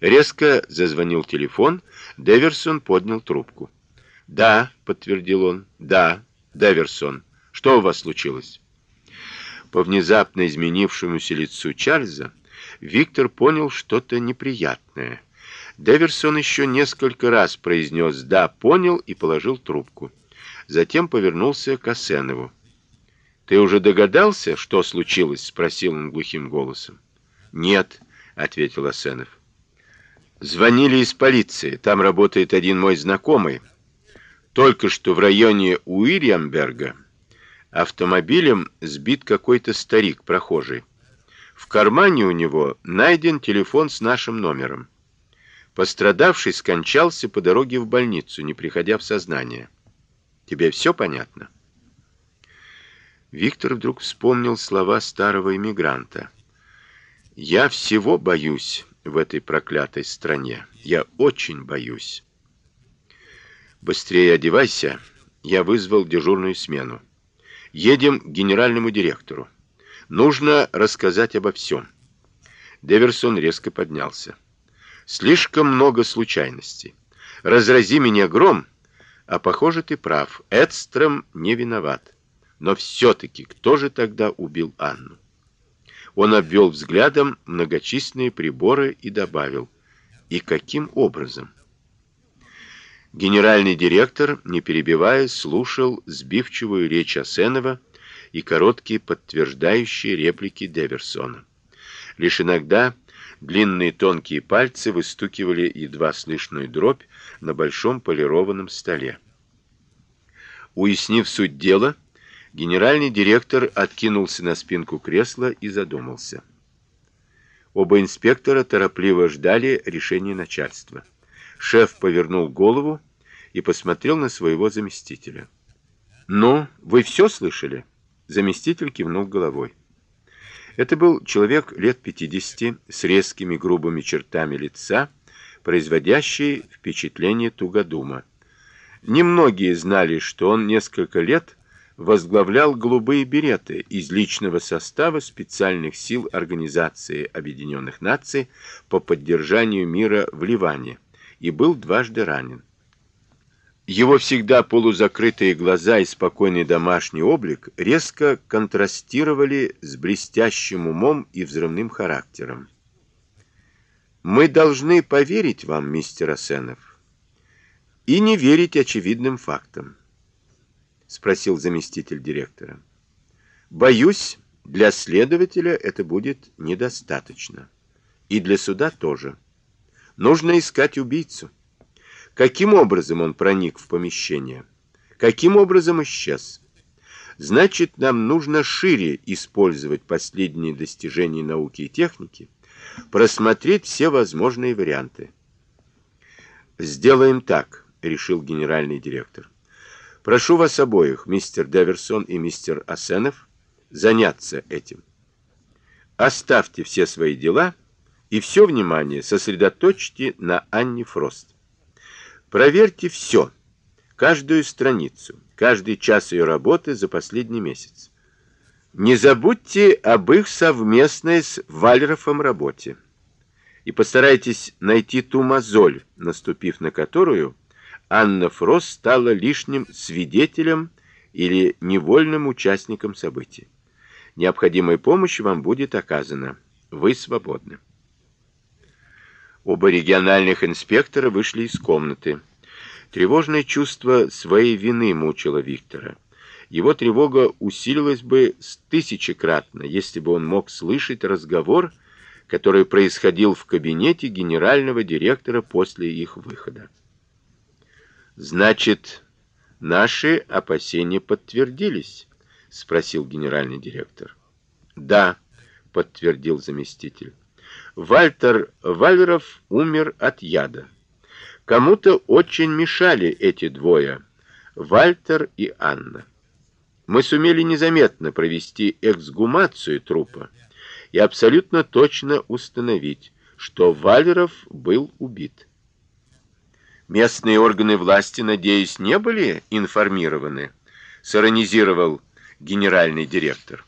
Резко зазвонил телефон, Деверсон поднял трубку. "Да", подтвердил он. "Да, Деверсон. Что у вас случилось?" По внезапно изменившемуся лицу Чарльза Виктор понял что-то неприятное. Деверсон еще несколько раз произнес «да», понял и положил трубку. Затем повернулся к Асенову. «Ты уже догадался, что случилось?» — спросил он глухим голосом. «Нет», — ответил Асенов. «Звонили из полиции. Там работает один мой знакомый. Только что в районе Уильямберга автомобилем сбит какой-то старик, прохожий. В кармане у него найден телефон с нашим номером. Пострадавший скончался по дороге в больницу, не приходя в сознание. Тебе все понятно? Виктор вдруг вспомнил слова старого эмигранта. Я всего боюсь в этой проклятой стране. Я очень боюсь. Быстрее одевайся. Я вызвал дежурную смену. Едем к генеральному директору. Нужно рассказать обо всем. Деверсон резко поднялся. Слишком много случайностей. Разрази меня гром, а похоже, ты прав. Эдстром не виноват. Но все таки кто же тогда убил Анну? Он обвел взглядом многочисленные приборы и добавил: "И каким образом?" Генеральный директор, не перебивая, слушал сбивчивую речь Асенова и короткие подтверждающие реплики Деверсона. Лишь иногда Длинные тонкие пальцы выстукивали едва слышную дробь на большом полированном столе. Уяснив суть дела, генеральный директор откинулся на спинку кресла и задумался. Оба инспектора торопливо ждали решения начальства. Шеф повернул голову и посмотрел на своего заместителя. "Ну, вы все слышали?" Заместитель кивнул головой. Это был человек лет 50 с резкими грубыми чертами лица, производящий впечатление тугодума. Немногие знали, что он несколько лет возглавлял голубые береты из личного состава специальных сил Организации Объединенных Наций по поддержанию мира в Ливане и был дважды ранен. Его всегда полузакрытые глаза и спокойный домашний облик резко контрастировали с блестящим умом и взрывным характером. Мы должны поверить вам, мистер Асенов, и не верить очевидным фактам, спросил заместитель директора. Боюсь, для следователя это будет недостаточно, и для суда тоже. Нужно искать убийцу. Каким образом он проник в помещение? Каким образом исчез? Значит, нам нужно шире использовать последние достижения науки и техники, просмотреть все возможные варианты. Сделаем так, решил генеральный директор. Прошу вас обоих, мистер Деверсон и мистер Асенов, заняться этим. Оставьте все свои дела и все внимание сосредоточьте на Анне Фрост. Проверьте все, каждую страницу, каждый час ее работы за последний месяц. Не забудьте об их совместной с Вальрофом работе. И постарайтесь найти ту мозоль, наступив на которую Анна Фрост стала лишним свидетелем или невольным участником событий. Необходимая помощь вам будет оказана. Вы свободны. Оба региональных инспектора вышли из комнаты. Тревожное чувство своей вины мучило Виктора. Его тревога усилилась бы с тысячекратно, если бы он мог слышать разговор, который происходил в кабинете генерального директора после их выхода. Значит, наши опасения подтвердились, спросил генеральный директор. Да, подтвердил заместитель. Вальтер Вальверов умер от яда. Кому-то очень мешали эти двое, Вальтер и Анна. Мы сумели незаметно провести эксгумацию трупа и абсолютно точно установить, что Вальверов был убит. Местные органы власти, надеюсь, не были информированы, сиронизировал генеральный директор.